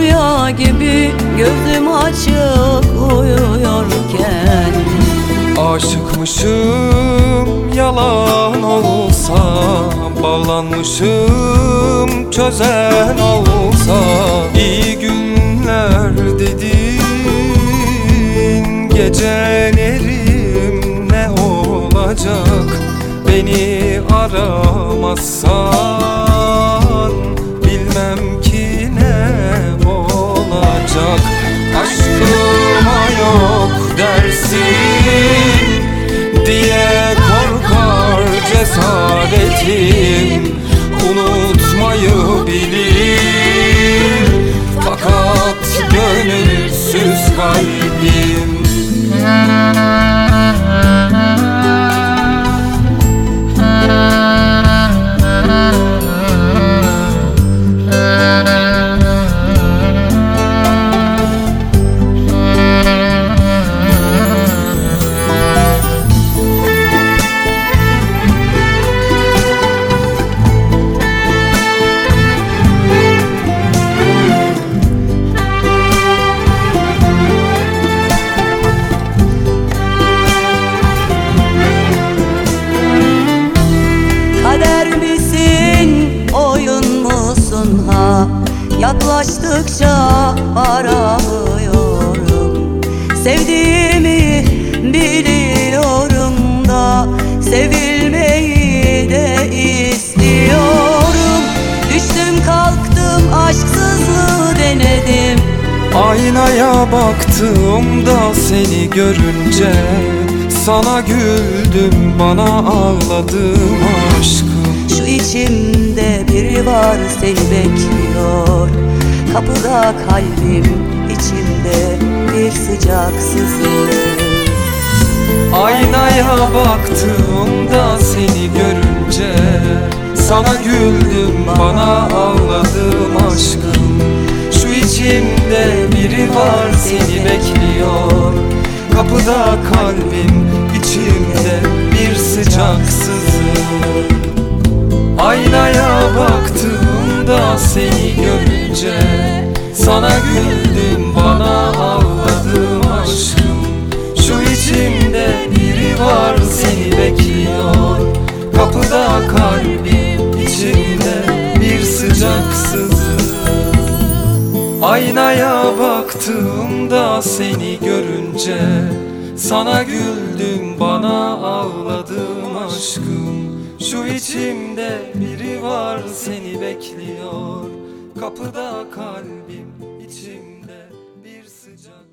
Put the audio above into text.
rüya gibi gözüm açık uyuyorken. Aşıkmışım yalan olsa Bağlanmışım çözen olsa. İyi günler dedin Gecen erim ne olacak? Beni aramazsan. Olacak Aşkıma yok dersin Diye korkar cesaretim. Unutmayı bilir Yaklaştıkça aramıyorum. Sevdiğimi biliyorum da Sevilmeyi de istiyorum. Düştüm kalktım aşksızlığı denedim. Aynaya baktığımda seni görünce Sana güldüm bana ağladım aşkım. Şu içimde biri var seni bekliyor Kapıda kalbim içimde bir sıcak sızıyor Aynaya baktığımda seni görünce. Sana güldüm bana ağladım aşkım. Şu içimde biri var seni bekliyor. Kapıda kalbim içimde bir sıcak sızıyor Aynaya seni görünce Sana güldüm bana ağladım aşkım. Şu içimde biri var seni bekliyor. Kapıda kalbim içimde bir sıcak sızı. Aynaya baktığımda seni görünce Sana güldüm bana ağladım aşkım şu içimde biri var seni bekliyor. Kapıda kalbim içimde bir sıcak